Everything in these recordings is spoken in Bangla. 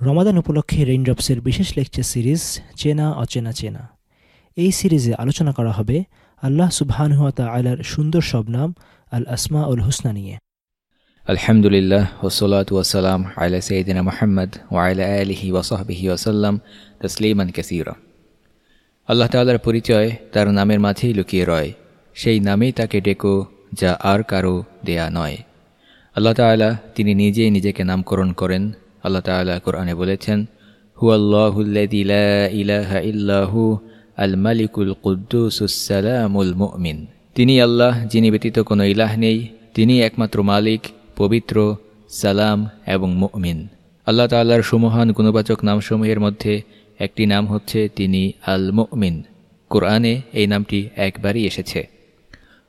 রমাদান উপলক্ষে রেইনড্রপসের বিশেষ লেকচার সিরিজ চেনা, অচেনা, চেনা। এই সিরিজে আলোচনা করা হবে আল্লাহ সুবহানহাতা আলার সুন্দর সব নাম আল আসমা উল হুসনা নিয়ে। আলহামদুলিল্লাহ ওসলাত ওয়াসালাম আলা সঈদিনা মোহাম্মদ ওয়াইলা আলহি ওয়াসাহবিহি ওসাল্লাম তসলিমান কাসিরা। আল্লাহ তাল্লার পরিচয় তার নামের মাঝেই লুকিয়ে রয়। সেই নামেই তাকে ডেকো যা আর কারও দেয়া নয়। আল্লাহ তালা তিনি নিজেই নিজেকে নামকরণ করেন আল্লাহ তালা কোরআনে বলেছেন হু আল্লাহুল্লাহ ইলাহা ইল্লাহু আল মালিকুল কুদ্দুসুসালামুল তিনি আল্লাহ, যিনি ব্যতীত কোনো ইলাহ নেই, তিনি একমাত্র মালিক, পবিত্র, সালাম এবং মুমিন। আল্লাহ তাল্লার সুমহান গুণবাচক নামসমূহের মধ্যে একটি নাম হচ্ছে তিনি আল মুমিন কোরআনে এই নামটি একবারই এসেছে।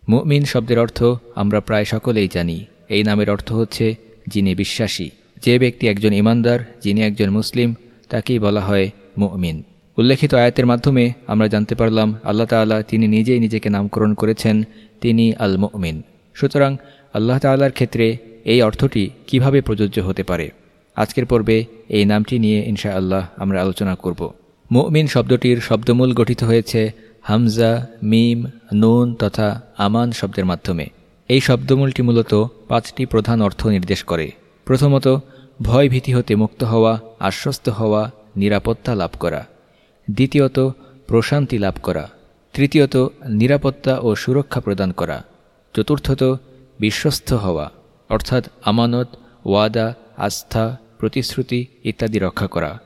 মুমিন শব্দের অর্থ আমরা প্রায় সকলেই জানি। এই নামের অর্থ হচ্ছে যিনি বিশ্বাসী। যে ব্যক্তি একজন ইমানদার, যিনি একজন মুসলিম, তাকেই বলা হয় মুমিন। উল্লেখিত আয়াতের মাধ্যমে আমরা জানতে পারলাম, আল্লাহ তাল্লাহ তিনি নিজেই নিজেকে নামকরণ করেছেন, তিনি আল মুমিন সুতরাং আল্লাহ তাল্লার ক্ষেত্রে এই অর্থটি কীভাবে প্রযোজ্য হতে পারে? আজকের পর্বে এই নামটি নিয়ে ইনশা আল্লাহ আমরা আলোচনা করব। মুমিন শব্দটির শব্দমূল গঠিত হয়েছে হামজা, মিম, নুন তথা আমান শব্দের মাধ্যমে। এই শব্দমূলটি মূলত পাঁচটি প্রধান অর্থ নির্দেশ করে। প্রথমত ভয় ভীতি হতে মুক্ত হওয়া, আশ্বস্ত হওয়া, নিরাপত্তা লাভ করা। দ্বিতীয়ত, প্রশান্তি লাভ করা। তৃতীয়ত, নিরাপত্তা ও সুরক্ষা প্রদান করা। চতুর্থত, বিশ্বস্ত হওয়া, অর্থাৎ আমানত, ওয়াদা, আস্থা, প্রতিশ্রুতি ইত্যাদি রক্ষা করা।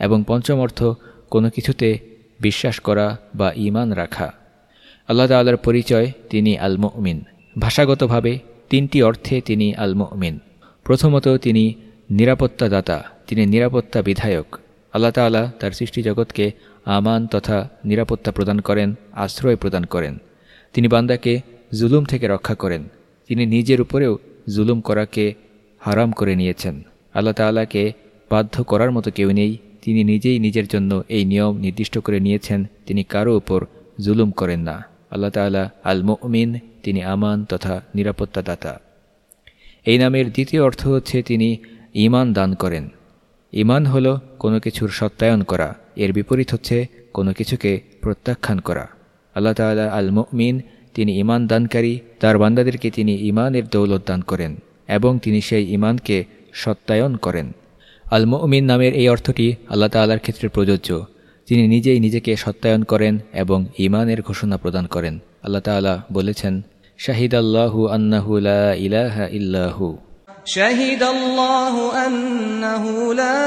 এবং পঞ্চম অর্থ, কোনো কিছুতে বিশ্বাস করা বা ইমান রাখা। আল্লাহ তাল্লার পরিচয়, তিনি আল মমিন ভাষাগতভাবে, তিনটি অর্থে তিনি আল মমিন প্রথমত তিনি নিরাপত্তাদাতা, তিনি নিরাপত্তা বিধায়ক। আল্লাহ তালা তার সৃষ্টি জগৎকে আমান তথা নিরাপত্তা প্রদান করেন, আশ্রয় প্রদান করেন। তিনি বান্দাকে জুলুম থেকে রক্ষা করেন। তিনি নিজের উপরেও জুলুম করাকে হারাম করে নিয়েছেন। আল্লাহ তালাকে বাধ্য করার মতো কেউ নেই। তিনি নিজেই নিজের জন্য এই নিয়ম নির্দিষ্ট করে নিয়েছেন। তিনি কারও উপর জুলুম করেন না। আল্লাহ তালা আল তিনি আমান তথা নিরাপত্তাদাতা। এই নামের দ্বিতীয় অর্থ হচ্ছে তিনি ইমান দান করেন। ইমান হল কোনো কিছুর সত্যায়ন করা, এর বিপরীত হচ্ছে কোনো কিছুকে প্রত্যাখ্যান করা। আল্লাহ তালা আল মুমিন তিনি ইমান দানকারী, তার বান্দাদেরকে তিনি ইমানের দৌলত দান করেন এবং তিনি সেই ইমানকে সত্যায়ন করেন। আল মুমিন নামের এই অর্থটি আল্লাহ তাল্লার ক্ষেত্রে প্রযোজ্য। তিনি নিজেই নিজেকে সত্যায়ন করেন এবং ইমানের ঘোষণা প্রদান করেন। আল্লাহ তালা বলেছেন শাহিদ আল্লাহু আন্নাহু ইলাহা ইল্লাহু شهد الله أنه لا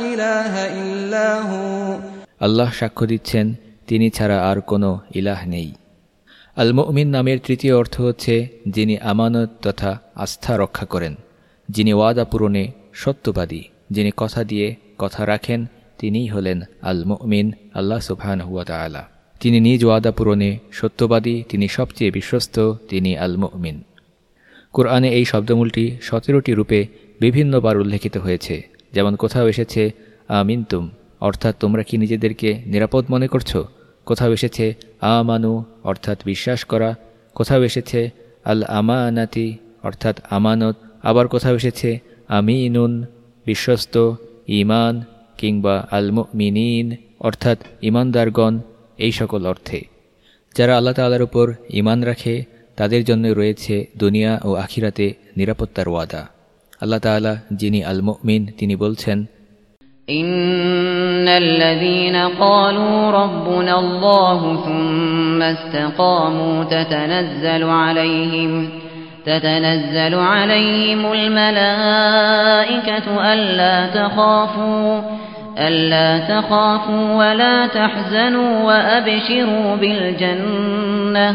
إله إلا هو আল্লাহ সাক্ষ্য দিচ্ছেন তিনি ছাড়া আর কোনো ইলাহ নেই আল মুমিন নামের তৃতীয় অর্থ হচ্ছে যিনি আমানত তথা আস্থা রক্ষা করেন যিনি ওয়াদা পূরণে সত্যবাদী যিনি কথা দিয়ে কথা রাখেন তিনিই হলেন আল মুমিন আল্লাহ সুবহান হুয়া তালা তিনি নিজ ওয়াদা পূরণে সত্যবাদী, তিনি সবচেয়ে বিশ্বস্ত, তিনি আল মুমিন কোরআনে এই শব্দমূলটি সতেরোটি রূপে বিভিন্নবার উল্লেখিত হয়েছে। যেমন কোথাও এসেছে, আমিনতুম অর্থাৎ তোমরা কি নিজেদেরকে নিরাপদ মনে করছ? কোথাও এসেছে, আমানু অর্থাৎ বিশ্বাস করা। কোথাও এসেছে আল আমানাতি অর্থাৎ আমানত। আবার কোথাও এসেছে, আমিনুন বিশ্বস্ত ইমান কিংবা আল মিনিন অর্থাৎ ইমানদারগণ। এই সকল অর্থে যারা আল্লাহ তাল্লার উপর ইমান রাখে তাদের জন্য রয়েছে দুনিয়া ও আখিরাতে নিরাপত্তার ওয়াদা আল্লাহ তালা যিনি আল মিন তিনি বলছেন إن الذين قالوا ربنا الله ثم استقاموا تتنزل عليهم تتنزل عليهم الملائكة ألا تخافوا ألا تخافوا ولا تحزنوا وأبشروا بالجنة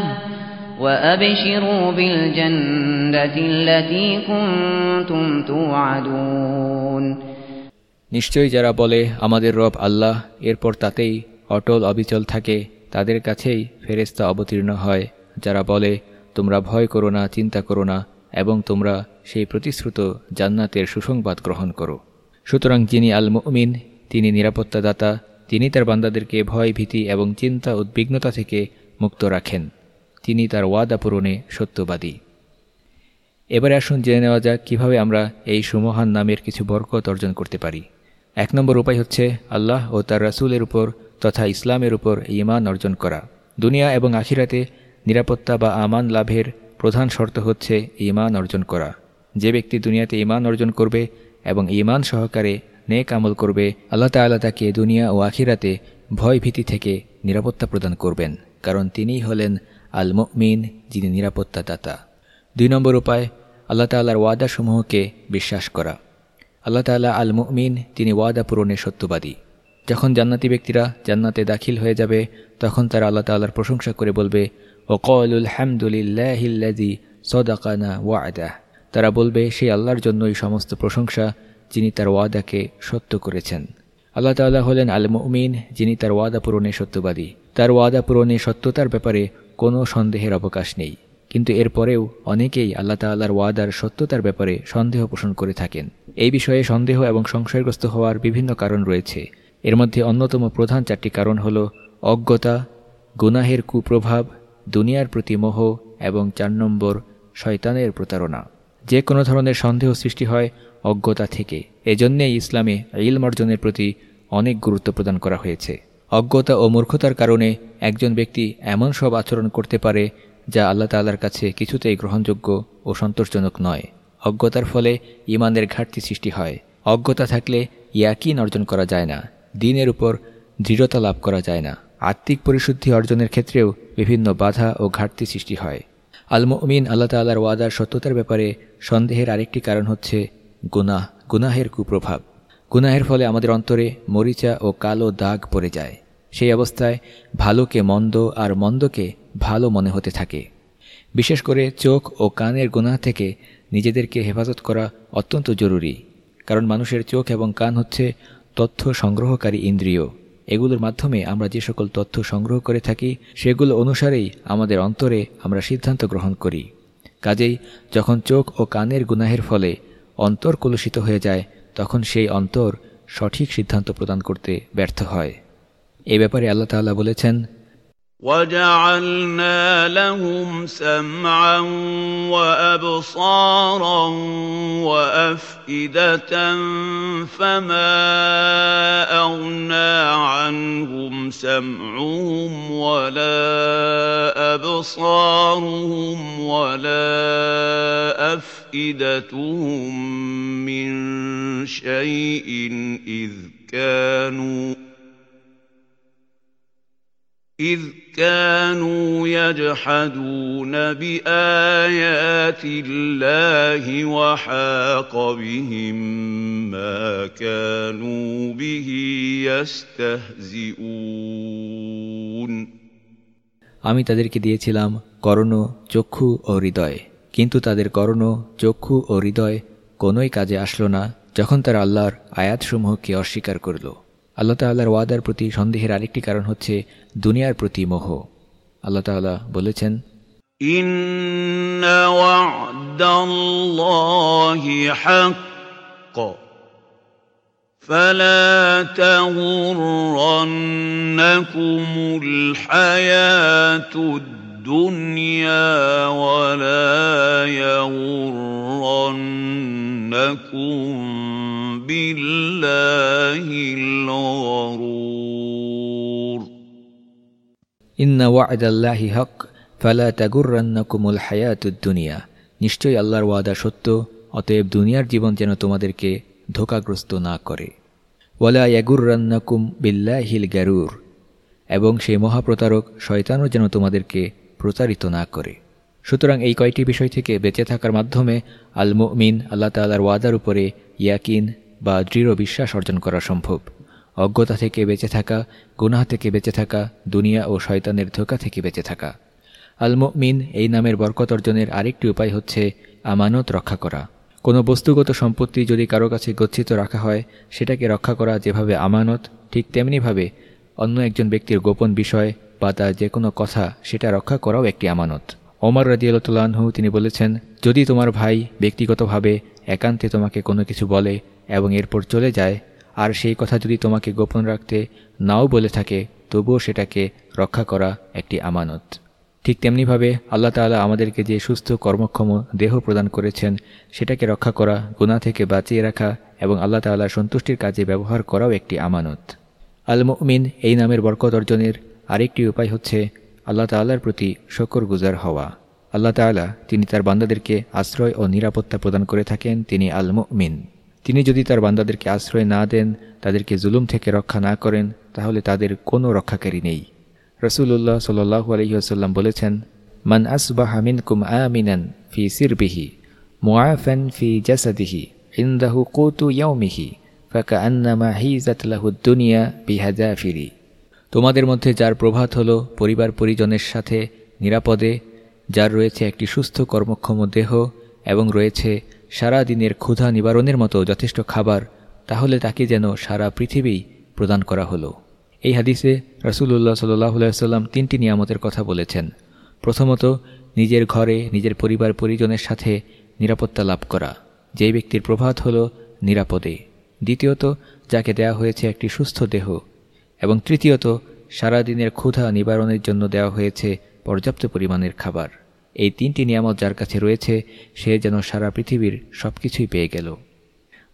وأبشروا بالجنة التي كنتم توعدون নিশ্চয়ই যারা বলে আমাদের রব আল্লাহ এরপর তাতেই অটল অবিচল থাকে তাদের কাছেই ফেরেস্তা অবতীর্ণ হয় যারা বলে তোমরা ভয় করো না চিন্তা করো না এবং তোমরা সেই প্রতিশ্রুত জান্নাতের সুসংবাদ গ্রহণ করো সুতরাং যিনি আল মুমিন তিনি নিরাপত্তাদাতা, তিনি তার বান্দাদেরকে ভয়, ভীতি এবং চিন্তা, উদ্বিগ্নতা থেকে মুক্ত রাখেন। তিনি তার ওয়াদা পূরণে সত্যবাদী। এবারে আসুন জেনে নেওয়া যাক কীভাবে আমরা এই সুমহান নামের কিছু বরকত অর্জন করতে পারি। এক নম্বর উপায় হচ্ছে আল্লাহ ও তার রাসুলের উপর তথা ইসলামের উপর ইমান অর্জন করা। দুনিয়া এবং আখিরাতে নিরাপত্তা বা আমান লাভের প্রধান শর্ত হচ্ছে ইমান অর্জন করা। যে ব্যক্তি দুনিয়াতে ইমান অর্জন করবে এবং ইমান সহকারে নেক আমল করবে, আল্লাহ তাল্লাহ তাকে দুনিয়া ও আখিরাতে ভয় ভীতি থেকে নিরাপত্তা প্রদান করবেন, কারণ তিনিই হলেন আল মিন যিনি নিরাপত্তা দাতা। দুই নম্বর উপায়, আল্লাহ তাল্লাহর ওয়াদাসমূহকে বিশ্বাস করা। আল্লাহ তাল্লাহ আল মিন তিনি ওয়াদা পূরণের সত্যবাদী। যখন জান্নাতি ব্যক্তিরা জান্নাতে দাখিল হয়ে যাবে, তখন তারা আল্লাহ তাল্লাহর প্রশংসা করে বলবে ও কলুল হামদুলিল্লাহিল্লাদি সদাকানা ওয়াদাহ। তারা বলবে সেই আল্লাহর জন্যই সমস্ত প্রশংসা যিনি তার ওয়াদাকে সত্য করেছেন। আল্লাহ তাল্লাহ হলেন আল মুমিন যিনি তার ওয়াদা পূরণে সত্যবাদী। তার ওয়াদা পূরণে সত্যতার ব্যাপারে কোনো সন্দেহের অবকাশ নেই। কিন্তু এরপরেও অনেকেই আল্লাহ তাল্লাহর ওয়াদার সত্যতার ব্যাপারে সন্দেহ পোষণ করে থাকেন। এই বিষয়ে সন্দেহ এবং সংশয়গ্রস্ত হওয়ার বিভিন্ন কারণ রয়েছে। এর মধ্যে অন্যতম প্রধান চারটি কারণ হল অজ্ঞতা, গুনাহের কুপ্রভাব, দুনিয়ার প্রতি মোহ এবং চার নম্বর শয়তানের প্রতারণা। যে কোনো ধরনের সন্দেহ সৃষ্টি হয় অজ্ঞতা থেকে। এজন্যে ইসলামে ইলম অর্জনের প্রতি অনেক গুরুত্ব প্রদান করা হয়েছে। অজ্ঞতা ও মূর্খতার কারণে একজন ব্যক্তি এমন সব আচরণ করতে পারে যা আল্লাহ তাল্লার কাছে কিছুতেই গ্রহণযোগ্য ও সন্তোষজনক নয়। অজ্ঞতার ফলে ইমানের ঘাটতি সৃষ্টি হয়। অজ্ঞতা থাকলে ইয়াকিন অর্জন করা যায় না। দিনের উপর দৃঢ়তা লাভ করা যায় না। আত্মিক পরিশুদ্ধি অর্জনের ক্ষেত্রেও বিভিন্ন বাধা ও ঘাটতি সৃষ্টি হয়। আলমমিন আল্লাহ তাল্লাহর ওয়াদার সত্যতার ব্যাপারে সন্দেহের আরেকটি কারণ হচ্ছে গুনাহ, গুনাহের কুপ্রভাব। গুনাহের ফলে আমাদের অন্তরে মরিচা ও কালো দাগ পড়ে যায়। সেই অবস্থায় ভালোকে মন্দ আর মন্দকে ভালো মনে হতে থাকে। বিশেষ করে চোখ ও কানের গুনাহ থেকে নিজেদেরকে হেফাজত করা অত্যন্ত জরুরি, কারণ মানুষের চোখ এবং কান হচ্ছে তথ্য সংগ্রহকারী ইন্দ্রিয়। এগুলোর মাধ্যমে আমরা যে সকল তথ্য সংগ্রহ করে থাকি, সেগুলো অনুসারেই আমাদের অন্তরে আমরা সিদ্ধান্ত গ্রহণ করি। কাজেই যখন চোখ ও কানের গুনাহের ফলে অন্তর কলুষিত হয়ে যায় তখন সেই অন্তর সঠিক সিদ্ধান্ত প্রদান করতে ব্যর্থ হয় এ ব্যাপারে আল্লাহ তাল্লাহ বলেছেন وجعلنا لهم سمعا وابصارا وافئده فما اغنى عنهم سمعهم ولا ابصارهم ولا افئدتهم من شيء اذ كانوا إذ كانوا يجحدون بآيات الله وحاق بهم ما كانوا به يستهزئون আমি তাদেরকে দিয়েছিলাম করণ চক্ষু ও হৃদয় কিন্তু তাদের করণ চক্ষু ও হৃদয় কোনোই কাজে আসলো না যখন তারা আল্লাহর আয়াতসমূহকে অস্বীকার করল আল্লাহ তাল্লাহর ওয়াদার প্রতি সন্দেহের আরেকটি কারণ হচ্ছে দুনিয়ার প্রতি মোহ আল্লাহ তাল্লাহ বলেছেন فلا تغرنكم الحياة الدنيا ولا يغرنكم بالله الغرور إن وعد الله حق فلا تغرنكم الحياة الدنيا নিশ্চয়ই আল্লাহর ওয়াদা সত্য অতএব দুনিয়ার জীবন যেন তোমাদেরকে ধোকাগ্রস্ত না করে ওয়ালা ইয়াগুরান্নাকুম বিল্লাহিল গ্যারুর এবং সেই মহাপ্রতারক শয়তানও যেন তোমাদেরকে প্রতারিত না করে। সুতরাং এই কয়টি বিষয় থেকে বেঁচে থাকার মাধ্যমে আল মুমিন আল্লাহ তাল্লাহর ওয়াদার উপরে ইয়াকিন বা দৃঢ় বিশ্বাস অর্জন করা সম্ভব। অজ্ঞতা থেকে বেঁচে থাকা, গুনাহ থেকে বেঁচে থাকা, দুনিয়া ও শয়তানের ধোকা থেকে বেঁচে থাকা। আলমিন এই নামের বরকত অর্জনের আরেকটি উপায় হচ্ছে আমানত রক্ষা করা। কোনো বস্তুগত সম্পত্তি যদি কারও কাছে গচ্ছিত রাখা হয়, সেটাকে রক্ষা করা যেভাবে আমানত, ঠিক তেমনিভাবে অন্য একজন ব্যক্তির গোপন বিষয় বা তার যে কোনো কথা সেটা রক্ষা করাও একটি আমানত। ওমর রাজিয়ালতুল্লাহু তিনি বলেছেন, যদি তোমার ভাই ব্যক্তিগতভাবে একান্তে তোমাকে কোনো কিছু বলে এবং এরপর চলে যায়, আর সেই কথা যদি তোমাকে গোপন রাখতে নাও বলে থাকে, তবুও সেটাকে রক্ষা করা একটি আমানত। ঠিক তেমনিভাবে আল্লাহ তাআলা আমাদেরকে যে সুস্থ কর্মক্ষম দেহ প্রদান করেছেন, সেটাকে রক্ষা করা গুণা থেকে বাঁচিয়ে রাখা এবং আল্লাহ তাআলার সন্তুষ্টির কাজে ব্যবহার করাও একটি আমানত। আল মুমিন এই নামের বরকত অর্জনের আরেকটি উপায় হচ্ছে আল্লাহ তাল্লার প্রতি শকর গুজার হওয়া। আল্লাহ তাআলা তিনি তার বান্দাদেরকে আশ্রয় ও নিরাপত্তা প্রদান করে থাকেন, তিনি আল মুমিন তিনি যদি তার বান্দাদেরকে আশ্রয় না দেন, তাদেরকে জুলুম থেকে রক্ষা না করেন, তাহলে তাদের কোনো রক্ষাকারী নেই। রসুল্লাহ সাল্লাহ আলহিহাসাল্লাম বলেছেন, মান আসবাহ মিনকুম আমিনান ফি সিরবিহি, মুআফান ফি জাসাদিহি, ইন্দাহু কুতু ইয়াউমিহি ফাকা আন্নামা হিজাত দুনিয়া বিহাজাফিরি তোমাদের মধ্যে যার প্রভাত হলো পরিবার পরিজনের সাথে নিরাপদে, যার রয়েছে একটি সুস্থ কর্মক্ষম দেহ এবং রয়েছে সারা দিনের ক্ষুধা নিবারণের মতো যথেষ্ট খাবার, তাহলে তাকে যেন সারা পৃথিবী প্রদান করা হলো। এই হাদিসে রসুল্লাহ সাল্লাম তিনটি নিয়ামতের কথা বলেছেন। প্রথমত, নিজের ঘরে নিজের পরিবার পরিজনের সাথে নিরাপত্তা লাভ করা। যেই ব্যক্তির প্রভাত হল নিরাপদে। দ্বিতীয়ত, যাকে দেয়া হয়েছে একটি সুস্থ দেহ। এবং তৃতীয়ত সারা দিনের ক্ষুধা নিবারণের জন্য দেওয়া হয়েছে পর্যাপ্ত পরিমাণের খাবার। এই তিনটি নিয়ামত যার কাছে রয়েছে, সে যেন সারা পৃথিবীর সব কিছুই পেয়ে গেল।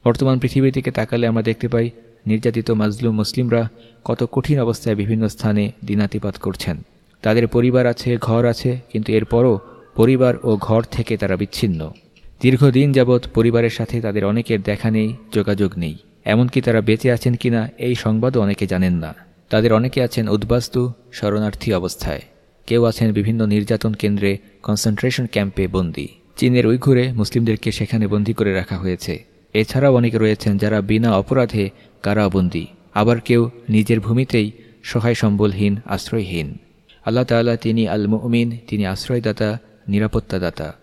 বর্তমান পৃথিবীর দিকে তাকালে আমরা দেখতে পাই, নির্যাতিত মাজলুম মুসলিমরা কত কঠিন অবস্থায় বিভিন্ন স্থানে দিনাতিপাত করছেন। তাদের পরিবার আছে, ঘর আছে, কিন্তু এরপরও পরিবার ও ঘর থেকে তারা বিচ্ছিন্ন। দীর্ঘদিন যাবৎ পরিবারের সাথে তাদের অনেকের দেখা নেই, যোগাযোগ নেই। এমনকি তারা বেঁচে আছেন কিনা এই সংবাদও অনেকে জানেন না। তাদের অনেকে আছেন উদ্বাস্তু, শরণার্থী অবস্থায়। কেউ আছেন বিভিন্ন নির্যাতন কেন্দ্রে কনসেন্ট্রেশন ক্যাম্পে বন্দী। চীনের উইঘুরে মুসলিমদেরকে সেখানে বন্দী করে রাখা হয়েছে। এছাড়াও অনেকে রয়েছেন যারা বিনা অপরাধে কারাবন্দী। আবার কেউ নিজের ভূমিতেই সহায় সম্বলহীন, আশ্রয়হীন। আল্লাহ তাল্লাহ তিনি আল মুমিন তিনি আশ্রয়দাতা, নিরাপত্তাদাতা।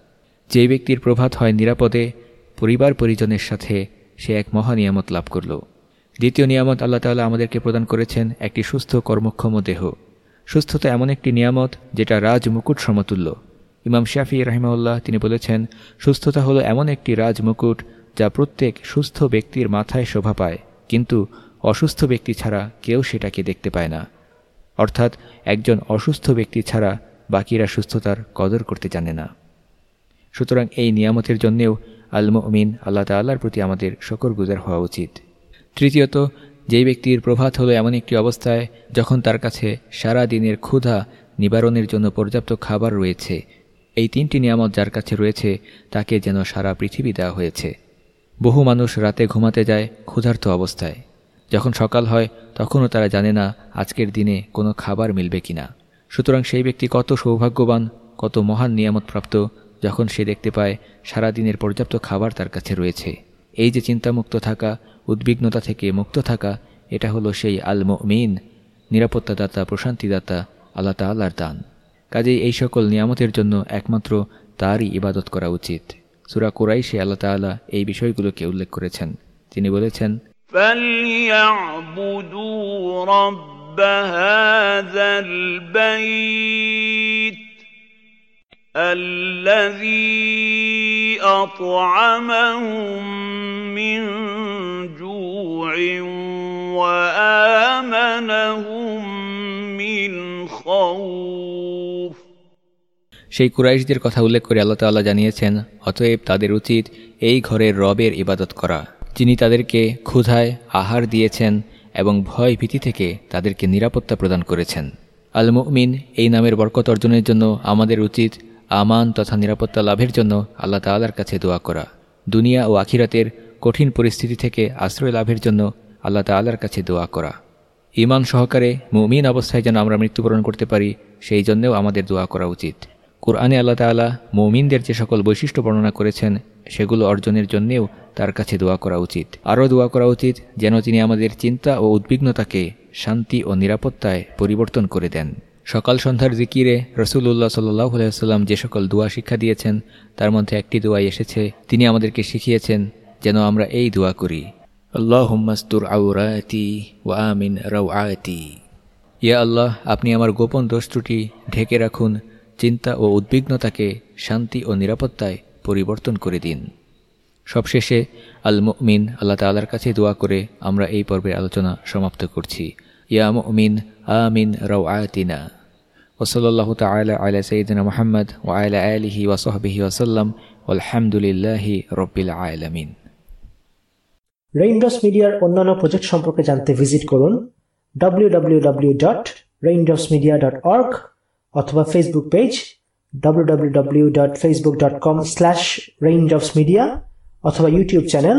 যে ব্যক্তির প্রভাত হয় নিরাপদে পরিবার পরিজনের সাথে সে এক মহা নিয়ামত লাভ করল। দ্বিতীয় নিয়ামত আল্লাহ তাল্লাহ আমাদেরকে প্রদান করেছেন একটি সুস্থ কর্মক্ষম দেহ। সুস্থতা এমন একটি নিয়ামত যেটা রাজ মুকুট সমতুল্য। ইমাম শাফি রাহিমাউল্লাহ তিনি বলেছেন, সুস্থতা হলো এমন একটি রাজ মুকুট যা প্রত্যেক সুস্থ ব্যক্তির মাথায় শোভা পায়, কিন্তু অসুস্থ ব্যক্তি ছাড়া কেউ সেটাকে দেখতে পায় না। অর্থাৎ একজন অসুস্থ ব্যক্তি ছাড়া বাকিরা সুস্থতার কদর করতে জানে না। সুতরাং এই নিয়ামতের জন্যেও আলমিন আল্লাহ তাল্লার প্রতি আমাদের শকর গুজার হওয়া উচিত। তৃতীয়ত, যেই ব্যক্তির প্রভাত হলো এমন একটি অবস্থায় যখন তার কাছে সারা দিনের ক্ষুধা নিবারণের জন্য পর্যাপ্ত খাবার রয়েছে। এই তিনটি নিয়ামত যার কাছে রয়েছে, তাকে যেন সারা পৃথিবী দেওয়া হয়েছে। বহু মানুষ রাতে ঘুমাতে যায় ক্ষুধার্ত অবস্থায়। যখন সকাল হয়, তখনও তারা জানে না আজকের দিনে কোনো খাবার মিলবে কিনা। সুতরাং সেই ব্যক্তি কত সৌভাগ্যবান, কত মহান নিয়ামতপ্রাপ্ত যখন সে দেখতে পায় সারা দিনের পর্যাপ্ত খাবার তার কাছে রয়েছে। এই যে চিন্তামুক্ত থাকা, উদ্বিগ্নতা থেকে মুক্ত থাকা, এটা হলো সেই আল মিন নিরাপত্তাদাতা, প্রশান্তিদাতা, আল্লাহ তাল্লার দান। কাজেই এই সকল নিয়ামতের জন্য একমাত্র তারই ইবাদত করা উচিত। সুরা কোরাইশে আল্লাহ তাআলা এই বিষয়গুলোকে উল্লেখ করেছেন। তিনি বলেছেন الذي أطعمهم من جوع وآمنهم من خوف সেই কুরাইশদের কথা উল্লেখ করে আল্লাহ তাল্লাহ জানিয়েছেন অতএব তাদের উচিত এই ঘরের রবের ইবাদত করা যিনি তাদেরকে ক্ষুধায় আহার দিয়েছেন এবং ভয় ভীতি থেকে তাদেরকে নিরাপত্তা প্রদান করেছেন আল মুমিন এই নামের বরকত অর্জনের জন্য আমাদের উচিত আমান তথা নিরাপত্তা লাভের জন্য আল্লাহ তাল্লার কাছে দোয়া করা। দুনিয়া ও আখিরাতের কঠিন পরিস্থিতি থেকে আশ্রয় লাভের জন্য আল্লাহ তাল্লার কাছে দোয়া করা। ইমান সহকারে মুমিন অবস্থায় যেন আমরা মৃত্যুবরণ করতে পারি, সেই জন্যেও আমাদের দোয়া করা উচিত। কোরআনে আল্লাহ তালা মৌমিনদের যে সকল বৈশিষ্ট্য বর্ণনা করেছেন, সেগুলো অর্জনের জন্যেও তার কাছে দোয়া করা উচিত। আরও দোয়া করা উচিত যেন তিনি আমাদের চিন্তা ও উদ্বিগ্নতাকে শান্তি ও নিরাপত্তায় পরিবর্তন করে দেন। সকাল সন্ধ্যার জিকিরে রসুল রসুল্লাহ সাল্লাম যে সকল দোয়া শিক্ষা দিয়েছেন, তার মধ্যে একটি দোয়াই এসেছে। তিনি আমাদেরকে শিখিয়েছেন যেন আমরা এই দোয়া করি। আল্লাহ হুম্মাস্তুর আউরাতি ওয়া আমিন আয়তি ইয়া আল্লাহ, আপনি আমার গোপন দোষ ত্রুটি ঢেকে রাখুন, চিন্তা ও উদ্বিগ্নতাকে শান্তি ও নিরাপত্তায় পরিবর্তন করে দিন। সবশেষে আল মুমিন আল্লাহ তাল্লার কাছে দোয়া করে আমরা এই পর্বের আলোচনা সমাপ্ত করছি। ইয়া মুমিন আমিন রাও আয়াতিনা وصلى الله تعالى على سيدنا محمد وعلى آله وصحبه وسلم والحمد لله رب العالمين রেইনড্রপস মিডিয়ার অন্যান্য প্রজেক্ট সম্পর্কে জানতে ভিজিট করুন www.raindropsmedia.org অথবা ফেসবুক পেজ www.facebook.com/raindropsmedia অথবা ইউটিউব চ্যানেল